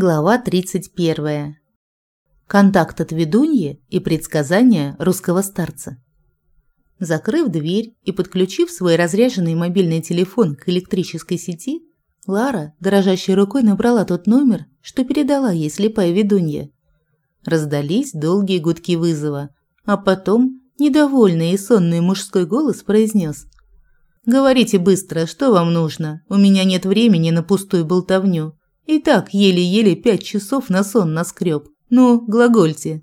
Глава 31. Контакт от ведуньи и предсказания русского старца. Закрыв дверь и подключив свой разряженный мобильный телефон к электрической сети, Лара, дрожащей рукой, набрала тот номер, что передала ей слепая ведунья. Раздались долгие гудки вызова, а потом недовольный и сонный мужской голос произнес «Говорите быстро, что вам нужно? У меня нет времени на пустую болтовню». И так еле-еле пять часов на сон наскреб. Ну, глагольте.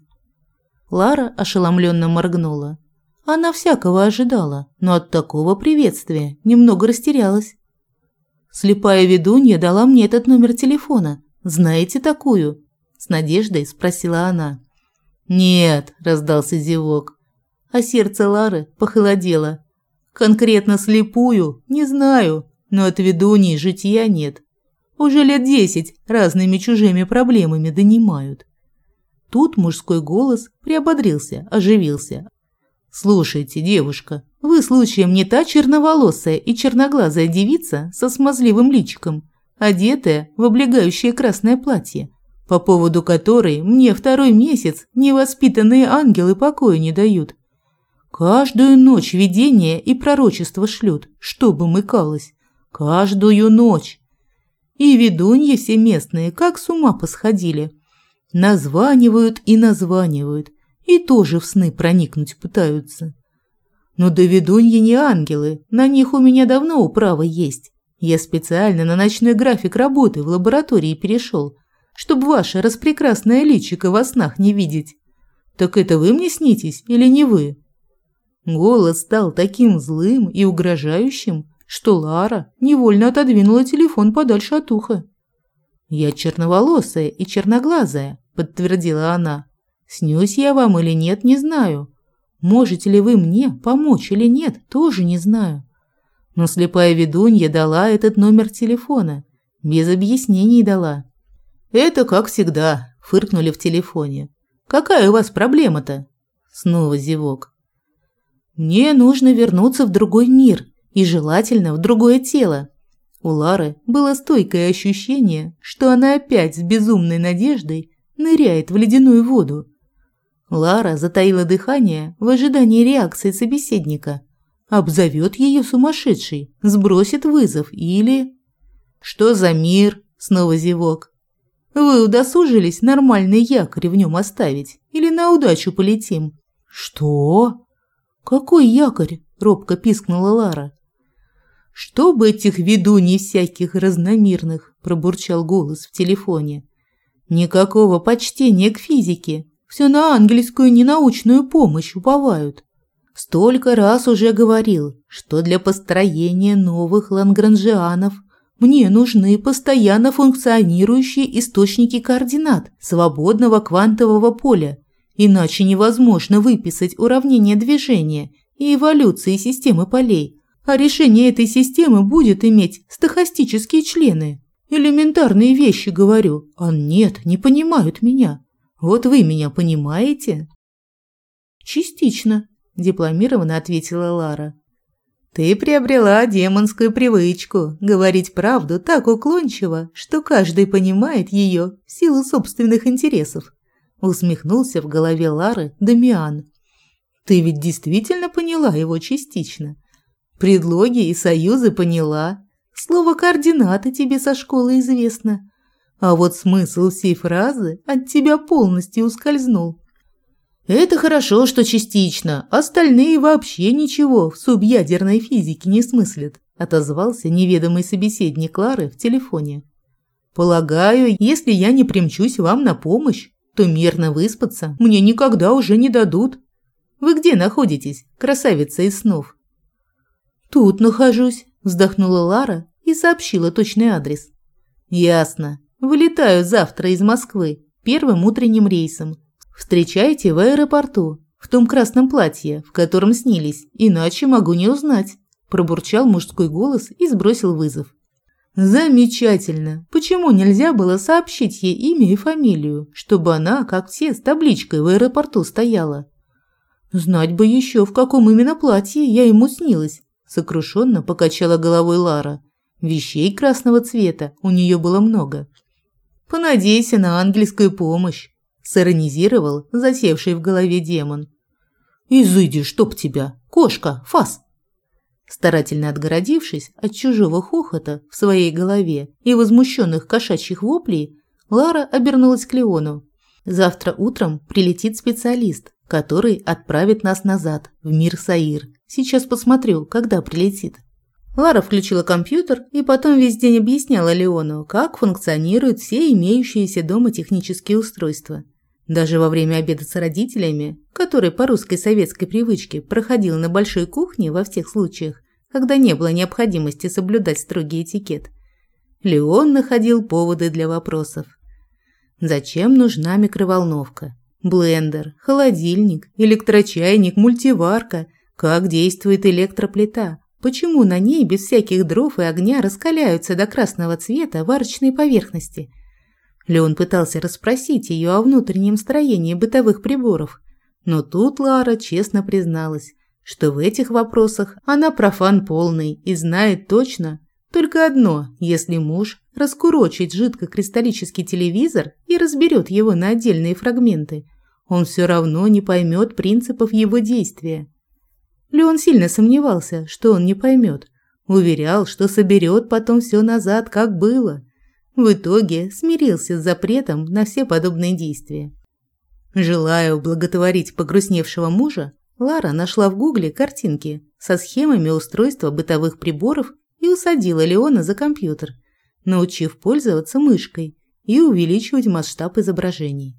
Лара ошеломленно моргнула. Она всякого ожидала, но от такого приветствия немного растерялась. Слепая ведунья дала мне этот номер телефона. Знаете такую? С надеждой спросила она. Нет, раздался зевок. А сердце Лары похолодело. Конкретно слепую не знаю, но от ведуньи житья нет. Уже лет десять разными чужими проблемами донимают. Тут мужской голос приободрился, оживился. «Слушайте, девушка, вы случаем не та черноволосая и черноглазая девица со смазливым личиком, одетая в облегающее красное платье, по поводу которой мне второй месяц невоспитанные ангелы покоя не дают. Каждую ночь видения и пророчества шлют, чтобы мыкалось. Каждую ночь. И ведуньи все местные как с ума посходили. Названивают и названивают, и тоже в сны проникнуть пытаются. Но да ведуньи не ангелы, на них у меня давно управа есть. Я специально на ночной график работы в лаборатории перешел, чтобы ваше распрекрасное личико во снах не видеть. Так это вы мне снитесь или не вы? Голос стал таким злым и угрожающим, что Лара невольно отодвинула телефон подальше от уха. «Я черноволосая и черноглазая», – подтвердила она. «Снюсь я вам или нет, не знаю. Можете ли вы мне помочь или нет, тоже не знаю». Но слепая ведунья дала этот номер телефона. Без объяснений дала. «Это как всегда», – фыркнули в телефоне. «Какая у вас проблема-то?» Снова зевок. «Мне нужно вернуться в другой мир», и желательно в другое тело. У Лары было стойкое ощущение, что она опять с безумной надеждой ныряет в ледяную воду. Лара затаила дыхание в ожидании реакции собеседника. Обзовет ее сумасшедшей, сбросит вызов или... «Что за мир?» – снова зевок. «Вы удосужились нормальный якорь в нем оставить или на удачу полетим?» «Что?» «Какой якорь?» – робко пискнула Лара. «Чтобы этих ведуний всяких разномерных!» – пробурчал голос в телефоне. «Никакого почтения к физике. Все на ангельскую ненаучную помощь уповают. Столько раз уже говорил, что для построения новых лагранжианов мне нужны постоянно функционирующие источники координат свободного квантового поля, иначе невозможно выписать уравнение движения и эволюции системы полей, а решение этой системы будет иметь стохастические члены. Элементарные вещи говорю, а нет, не понимают меня. Вот вы меня понимаете? Частично, дипломированно ответила Лара. Ты приобрела демонскую привычку говорить правду так уклончиво, что каждый понимает ее в силу собственных интересов. Усмехнулся в голове Лары Дамиан. Ты ведь действительно поняла его частично. Предлоги и союзы поняла. Слово координаты тебе со школы известно. А вот смысл всей фразы от тебя полностью ускользнул. Это хорошо, что частично, остальные вообще ничего в субъядерной физике не смыслят, отозвался неведомый собеседник Клары в телефоне. Полагаю, если я не примчусь вам на помощь, то мирно выспаться мне никогда уже не дадут. Вы где находитесь, красавица из снов? «Тут нахожусь», – вздохнула Лара и сообщила точный адрес. «Ясно. Вылетаю завтра из Москвы первым утренним рейсом. Встречайте в аэропорту, в том красном платье, в котором снились, иначе могу не узнать», – пробурчал мужской голос и сбросил вызов. «Замечательно. Почему нельзя было сообщить ей имя и фамилию, чтобы она, как все, с табличкой в аэропорту стояла?» Знать бы еще, в каком именно платье я ему снилась. Сокрушенно покачала головой Лара. Вещей красного цвета у нее было много. Понадейся на ангельскую помощь, сиронизировал засевший в голове демон. Изыди, чтоб тебя, кошка, фас. Старательно отгородившись от чужого хохота в своей голове и возмущенных кошачьих воплей, Лара обернулась к Леону. Завтра утром прилетит специалист, который отправит нас назад, в мир Саир. Сейчас посмотрю, когда прилетит. Лара включила компьютер и потом весь день объясняла Леону, как функционируют все имеющиеся дома технические устройства. Даже во время обеда с родителями, который по русской советской привычке проходил на большой кухне во всех случаях, когда не было необходимости соблюдать строгий этикет, Леон находил поводы для вопросов. Зачем нужна микроволновка? Блендер, холодильник, электрочайник, мультиварка? Как действует электроплита? Почему на ней без всяких дров и огня раскаляются до красного цвета варочные поверхности? Леон пытался расспросить ее о внутреннем строении бытовых приборов, но тут Лара честно призналась, что в этих вопросах она профан полный и знает точно только одно, если муж раскурочит жидкокристаллический телевизор и разберет его на отдельные фрагменты, он все равно не поймет принципов его действия. Леон сильно сомневался, что он не поймет. Уверял, что соберет потом все назад, как было. В итоге смирился с запретом на все подобные действия. Желая ублаготворить погрустневшего мужа, Лара нашла в гугле картинки со схемами устройства бытовых приборов и усадила Леона за компьютер, научив пользоваться мышкой и увеличивать масштаб изображений.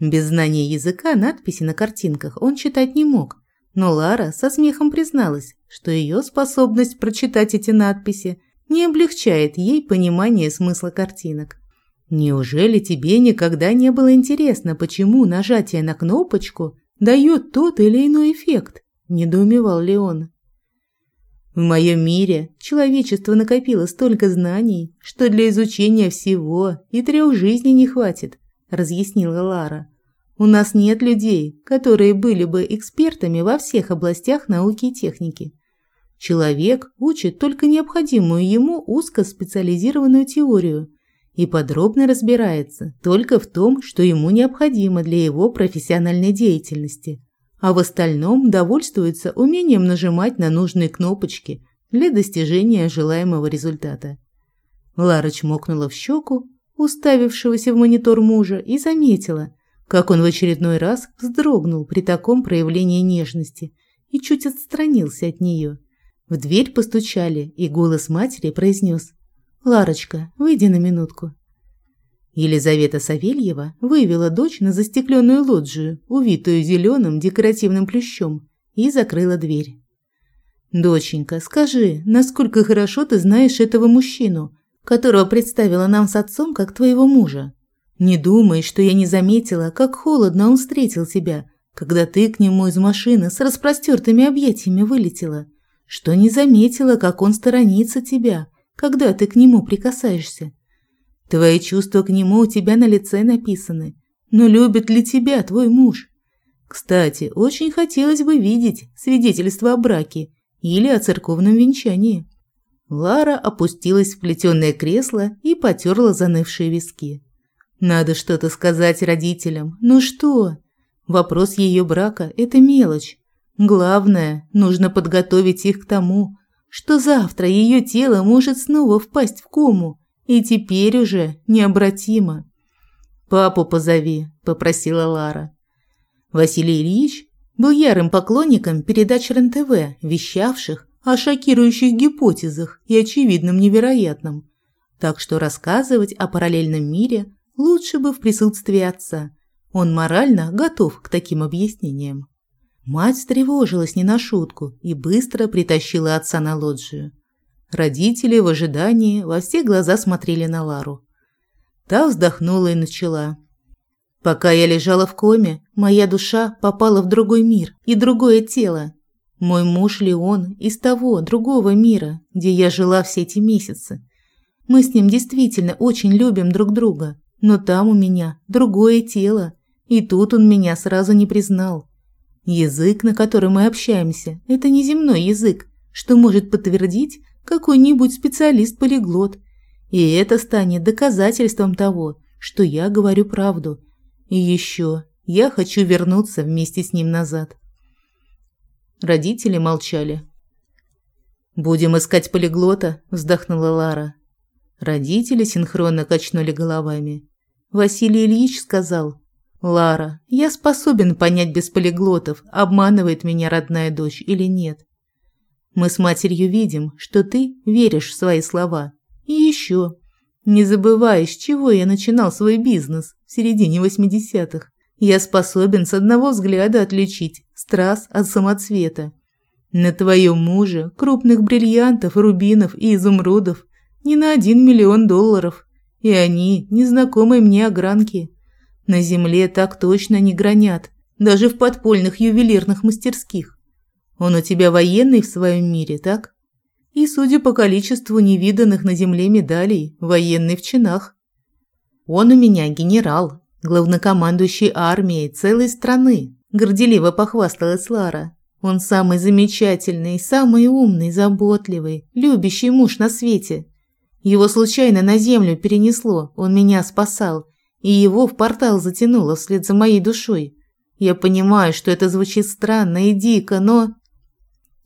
Без знания языка надписи на картинках он читать не мог, но Лара со смехом призналась, что ее способность прочитать эти надписи не облегчает ей понимание смысла картинок. Неужели тебе никогда не было интересно, почему нажатие на кнопочку дает тот или иной эффект? недоумевал Леон. В моем мире человечество накопило столько знаний, что для изучения всего и трех жизней не хватит, разъяснила Лара. У нас нет людей, которые были бы экспертами во всех областях науки и техники. Человек учит только необходимую ему узкоспециализированную теорию и подробно разбирается только в том, что ему необходимо для его профессиональной деятельности, а в остальном довольствуется умением нажимать на нужные кнопочки для достижения желаемого результата. Лара чмокнула в щеку уставившегося в монитор мужа и заметила, как он в очередной раз вздрогнул при таком проявлении нежности и чуть отстранился от нее. В дверь постучали, и голос матери произнес «Ларочка, выйди на минутку». Елизавета Савельева вывела дочь на застекленную лоджию, увитую зеленым декоративным плющом, и закрыла дверь. «Доченька, скажи, насколько хорошо ты знаешь этого мужчину, которого представила нам с отцом как твоего мужа?» Не думай, что я не заметила, как холодно он встретил тебя, когда ты к нему из машины с распростертыми объятиями вылетела, что не заметила, как он сторонится тебя, когда ты к нему прикасаешься. Твои чувства к нему у тебя на лице написаны, но любит ли тебя твой муж? Кстати, очень хотелось бы видеть свидетельство о браке или о церковном венчании. Лара опустилась в плетеное кресло и потерла занывшие виски. Надо что-то сказать родителям. Ну что? Вопрос ее брака – это мелочь. Главное, нужно подготовить их к тому, что завтра ее тело может снова впасть в кому, и теперь уже необратимо. «Папу позови», – попросила Лара. Василий Ильич был ярым поклонником передач РЕН-ТВ, вещавших о шокирующих гипотезах и очевидном невероятном. Так что рассказывать о параллельном мире – Лучше бы в присутствии отца. Он морально готов к таким объяснениям. Мать встревожилась не на шутку и быстро притащила отца на лоджию. Родители в ожидании во все глаза смотрели на Лару. Та вздохнула и начала. Пока я лежала в коме, моя душа попала в другой мир и другое тело. Мой муж Леон из того, другого мира, где я жила все эти месяцы. Мы с ним действительно очень любим друг друга, но там у меня другое тело, и тут он меня сразу не признал. Язык, на котором мы общаемся, это не земной язык, что может подтвердить какой-нибудь специалист-полиглот. И это станет доказательством того, что я говорю правду. И еще я хочу вернуться вместе с ним назад. Родители молчали. «Будем искать полиглота», – вздохнула Лара. Родители синхронно качнули головами. Василий Ильич сказал, «Лара, я способен понять без полиглотов, обманывает меня родная дочь или нет. Мы с матерью видим, что ты веришь в свои слова. И еще, не забывай, с чего я начинал свой бизнес в середине 80-х. Я способен с одного взгляда отличить страз от самоцвета. На твоем муже крупных бриллиантов, рубинов и изумрудов не на один миллион долларов. И они незнакомые мне огранки. На земле так точно не гранят, даже в подпольных ювелирных мастерских. Он у тебя военный в своем мире, так? И, судя по количеству невиданных на земле медалей, военный в чинах. Он у меня генерал, главнокомандующий армией целой страны, горделиво похвасталась Лара. Он самый замечательный, самый умный, заботливый, любящий муж на свете. Его случайно на землю перенесло, он меня спасал, и его в портал затянуло вслед за моей душой. Я понимаю, что это звучит странно и дико, но...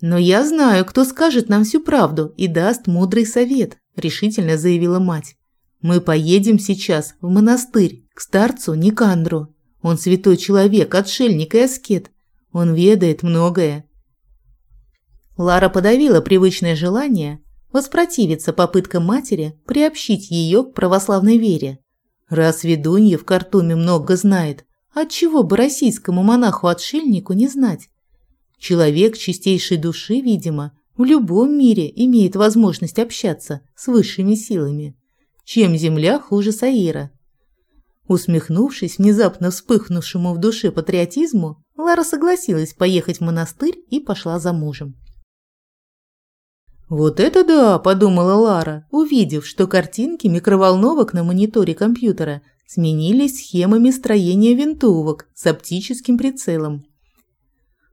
Но я знаю, кто скажет нам всю правду и даст мудрый совет, решительно заявила мать. Мы поедем сейчас в монастырь к старцу Никандру. Он святой человек, отшельник и аскет. Он ведает многое. Лара подавила привычное желание воспротивиться попыткам матери приобщить ее к православной вере. Раз ведунья в Картуме много знает, отчего бы российскому монаху-отшельнику не знать? Человек чистейшей души, видимо, в любом мире имеет возможность общаться с высшими силами. Чем земля хуже Саира? Усмехнувшись внезапно вспыхнувшему в душе патриотизму, Лара согласилась поехать в монастырь и пошла за мужем. «Вот это да!» – подумала Лара, увидев, что картинки микроволновок на мониторе компьютера сменились схемами строения винтовок с оптическим прицелом.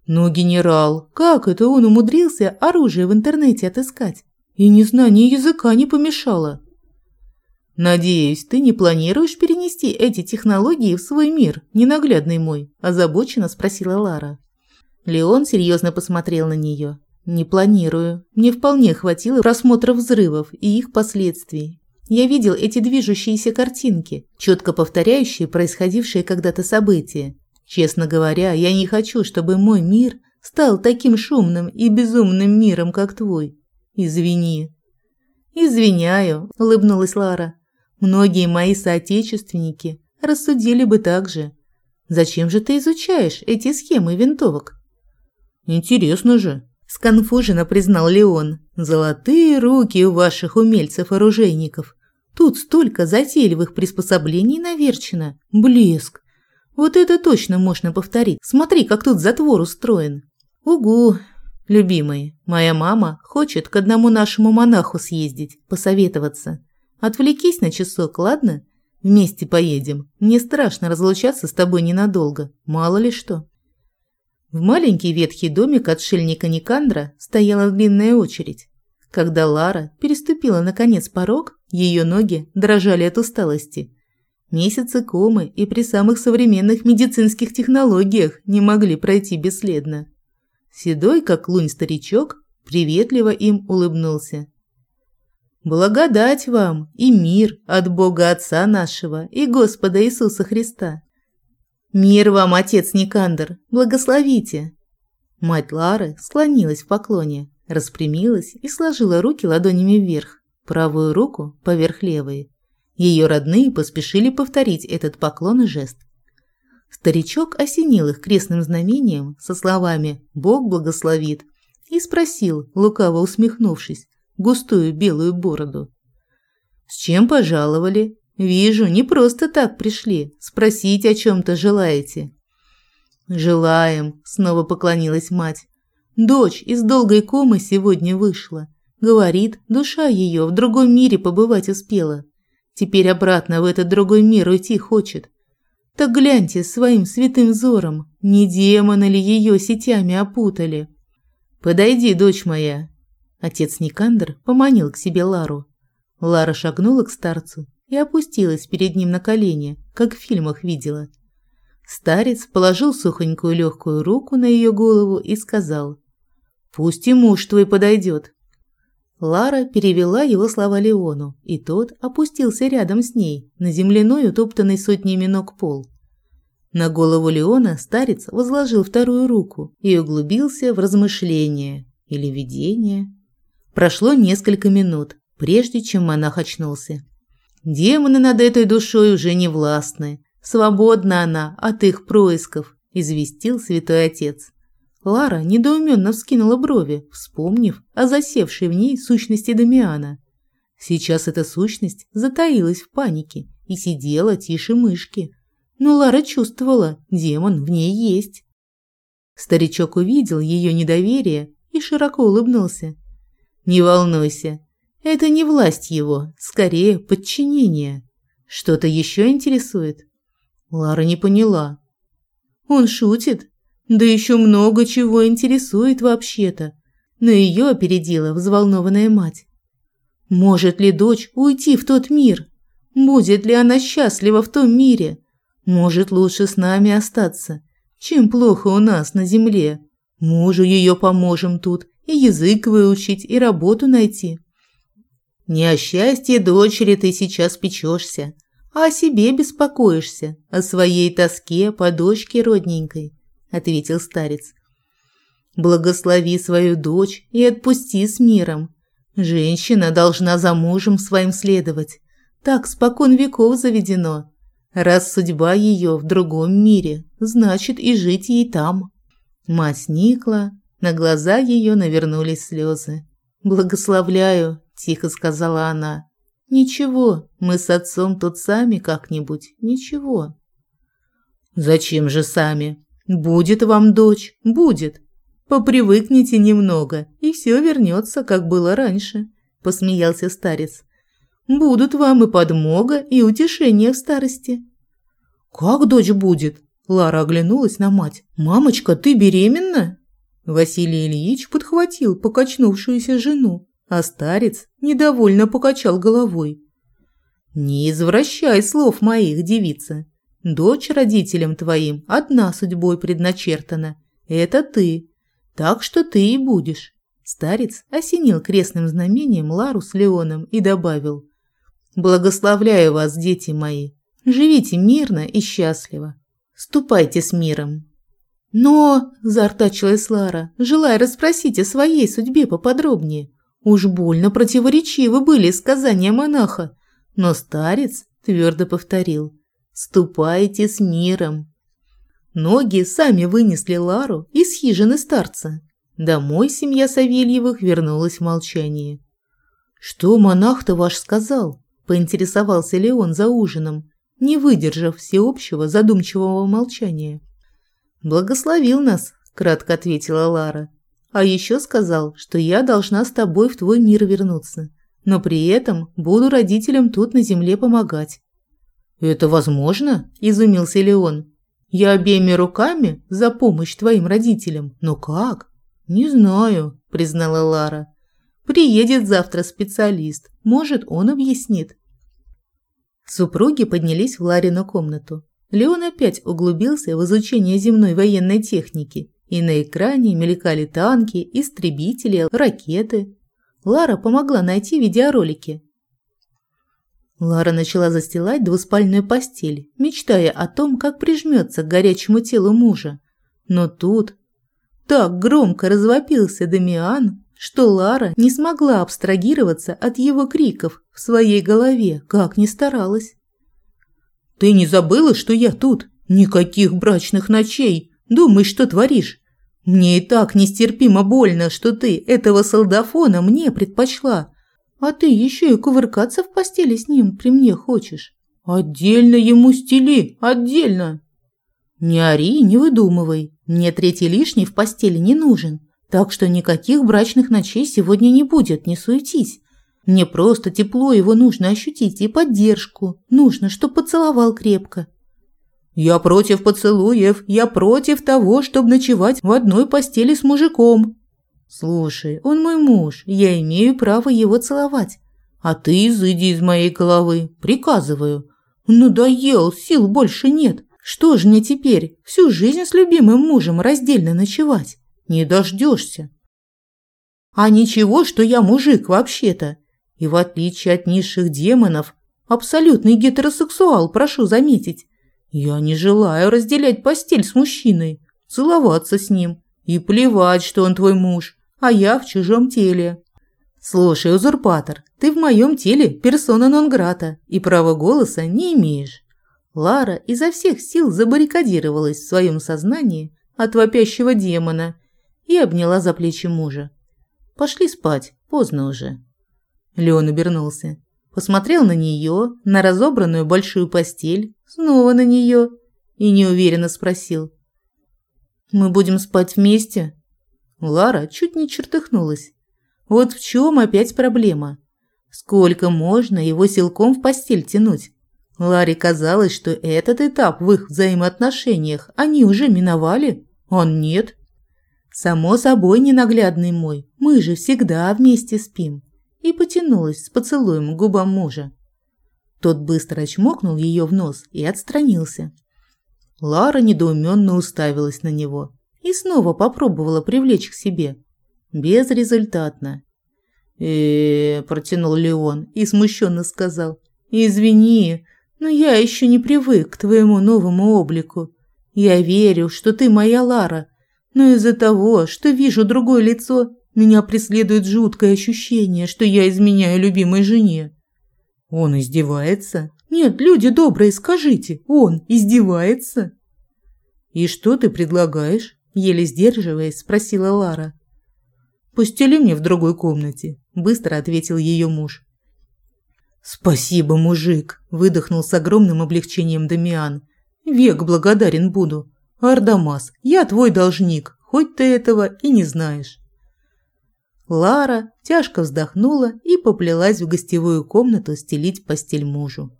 «Ну, генерал, как это он умудрился оружие в интернете отыскать? И незнание языка не помешало!» «Надеюсь, ты не планируешь перенести эти технологии в свой мир, ненаглядный мой?» – озабоченно спросила Лара. Леон серьезно посмотрел на нее. Не планирую. Мне вполне хватило просмотра взрывов и их последствий. Я видел эти движущиеся картинки, четко повторяющие происходившие когда-то события. Честно говоря, я не хочу, чтобы мой мир стал таким шумным и безумным миром, как твой. Извини. Извиняю, улыбнулась Лара. Многие мои соотечественники рассудили бы так же. Зачем же ты изучаешь эти схемы винтовок? Интересно же, сконфуженно признал Леон. Золотые руки у ваших умельцев-оружейников. Тут столько затейливых приспособлений наверчено. Блеск. Вот это точно можно повторить. Смотри, как тут затвор устроен. Угу, любимый. Моя мама хочет к одному нашему монаху съездить, посоветоваться. Отвлекись на часок, ладно? Вместе поедем. Мне страшно разлучаться с тобой ненадолго. Мало ли что. В маленький ветхий домик отшельника Никандра стояла длинная очередь. Когда Лара переступила наконец порог, ее ноги дрожали от усталости. Месяцы комы и при самых современных медицинских технологиях не могли пройти бесследно. Седой, как лунь старичок, приветливо им улыбнулся. «Благодать вам и мир от Бога Отца нашего и Господа Иисуса Христа!» «Мир вам, отец Никандр! Благословите!» Мать Лары склонилась в поклоне, распрямилась и сложила руки ладонями вверх, правую руку поверх левой. Ее родные поспешили повторить этот поклон и жест. Старичок осенил их крестным знамением со словами «Бог благословит» и спросил, лукаво усмехнувшись, густую белую бороду. «С чем пожаловали?» Вижу, не просто так пришли. Спросить о чем-то желаете. Желаем, снова поклонилась мать. Дочь из долгой комы сегодня вышла. Говорит, душа ее в другом мире побывать успела. Теперь обратно в этот другой мир уйти хочет. Так гляньте своим святым взором, не демоны ли ее сетями опутали. Подойди, дочь моя. Отец Никандр поманил к себе Лару. Лара шагнула к старцу и опустилась перед ним на колени, как в фильмах видела. Старец положил сухонькую легкую руку на ее голову и сказал, «Пусть и муж твой подойдет». Лара перевела его слова Леону, и тот опустился рядом с ней, на земляной, утоптанный сотнями ног пол. На голову Леона старец возложил вторую руку и углубился в размышления или видение. Прошло несколько минут, прежде чем монах очнулся. Демоны над этой душой уже не властны. Свободна она от их происков, известил святой отец. Лара недоуменно вскинула брови, вспомнив о засевшей в ней сущности Дамиана. Сейчас эта сущность затаилась в панике и сидела тише мышки. Но Лара чувствовала, демон в ней есть. Старичок увидел ее недоверие и широко улыбнулся. «Не волнуйся, это не власть его, скорее подчинение. Что-то еще интересует?» Лара не поняла. «Он шутит? Да еще много чего интересует вообще-то». Но ее опередила взволнованная мать. «Может ли дочь уйти в тот мир? Будет ли она счастлива в том мире? Может, лучше с нами остаться, чем плохо у нас на земле? Мужу ее поможем тут и язык выучить, и работу найти». Не о счастье дочери ты сейчас печешься, а о себе беспокоишься, о своей тоске по дочке родненькой, ответил старец. Благослови свою дочь и отпусти с миром. Женщина должна за мужем своим следовать. Так спокон веков заведено. Раз судьба ее в другом мире, значит и жить ей там. Мать сникла, на глаза ее навернулись слезы. Благословляю, тихо сказала она. Ничего, мы с отцом тут сами как-нибудь. Ничего. Зачем же сами? Будет вам дочь, будет. Попривыкните немного, и все вернется, как было раньше, посмеялся старец. Будут вам и подмога, и утешение в старости. Как дочь будет? Лара оглянулась на мать. Мамочка, ты беременна? Василий Ильич подхватил покачнувшуюся жену а старец недовольно покачал головой. «Не извращай слов моих, девица. Дочь родителям твоим одна судьбой предначертана. Это ты. Так что ты и будешь». Старец осенил крестным знамением Лару с Леоном и добавил. «Благословляю вас, дети мои. Живите мирно и счастливо. Ступайте с миром». «Но», – заортачилась Лара, желая расспросить о своей судьбе поподробнее, Уж больно противоречивы были сказания монаха, но старец твердо повторил «Ступайте с миром». Ноги сами вынесли Лару из хижины старца. Домой семья Савельевых вернулась в молчании. «Что монах-то ваш сказал?» – поинтересовался Леон за ужином, не выдержав всеобщего задумчивого молчания. «Благословил нас», – кратко ответила Лара. А еще сказал, что я должна с тобой в твой мир вернуться, но при этом буду родителям тут на земле помогать. Это возможно? изумился Леон. Я обеими руками за помощь твоим родителям. Но как? Не знаю, признала Лара. Приедет завтра специалист. Может, он объяснит. Супруги поднялись в Ларину комнату. Леон опять углубился в изучение земной военной техники и на экране мелькали танки, истребители, ракеты. Лара помогла найти видеоролики. Лара начала застилать двуспальную постель, мечтая о том, как прижмется к горячему телу мужа. Но тут так громко развопился Дамиан, что Лара не смогла абстрагироваться от его криков в своей голове, как ни старалась. «Ты не забыла, что я тут? Никаких брачных ночей! Думаешь, что творишь? Мне и так нестерпимо больно, что ты этого солдафона мне предпочла. А ты еще и кувыркаться в постели с ним при мне хочешь. Отдельно ему стели, отдельно. Не ори, не выдумывай. Мне третий лишний в постели не нужен. Так что никаких брачных ночей сегодня не будет, не суетись. Мне просто тепло его нужно ощутить и поддержку. Нужно, чтоб поцеловал крепко. Я против поцелуев, я против того, чтобы ночевать в одной постели с мужиком. Слушай, он мой муж, я имею право его целовать. А ты изыди из моей головы, приказываю. Надоел, сил больше нет. Что ж мне теперь, всю жизнь с любимым мужем раздельно ночевать? Не дождешься. А ничего, что я мужик вообще-то. И в отличие от низших демонов, абсолютный гетеросексуал, прошу заметить. Я не желаю разделять постель с мужчиной, целоваться с ним и плевать, что он твой муж, а я в чужом теле. Слушай, узурпатор, ты в моем теле персона нон-грата и права голоса не имеешь. Лара изо всех сил забаррикадировалась в своем сознании от вопящего демона и обняла за плечи мужа. Пошли спать, поздно уже. Леон обернулся. Посмотрел на нее, на разобранную большую постель, снова на нее и неуверенно спросил. «Мы будем спать вместе?» Лара чуть не чертыхнулась. Вот в чем опять проблема. Сколько можно его силком в постель тянуть? Ларе казалось, что этот этап в их взаимоотношениях они уже миновали, он нет. Само собой, ненаглядный мой, мы же всегда вместе спим и потянулась с поцелуем к губам мужа. Тот быстро чмокнул ее в нос и отстранился. Лара недоуменно уставилась на него и снова попробовала привлечь к себе. Безрезультатно. э, -э протянул Леон и смущенно сказал. «Извини, но я еще не привык к твоему новому облику. Я верю, что ты моя Лара, но из-за того, что вижу другое лицо, меня преследует жуткое ощущение, что я изменяю любимой жене. Он издевается? Нет, люди добрые, скажите, он издевается? И что ты предлагаешь? Еле сдерживаясь, спросила Лара. Пустили мне в другой комнате, быстро ответил ее муж. Спасибо, мужик, выдохнул с огромным облегчением Дамиан. Век благодарен буду. Ардамас, я твой должник, хоть ты этого и не знаешь. Лара тяжко вздохнула и поплелась в гостевую комнату стелить постель мужу.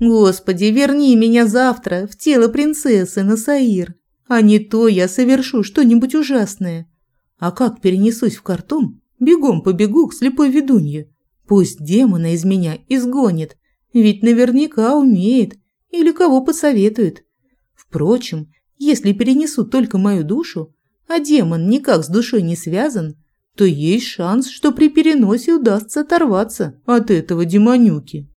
«Господи, верни меня завтра в тело принцессы Насаир, а не то я совершу что-нибудь ужасное. А как перенесусь в картон, бегом побегу к слепой ведунье. Пусть демона из меня изгонит, ведь наверняка умеет или кого посоветует. Впрочем, если перенесу только мою душу, а демон никак с душой не связан, то есть шанс, что при переносе удастся оторваться от этого демонюки.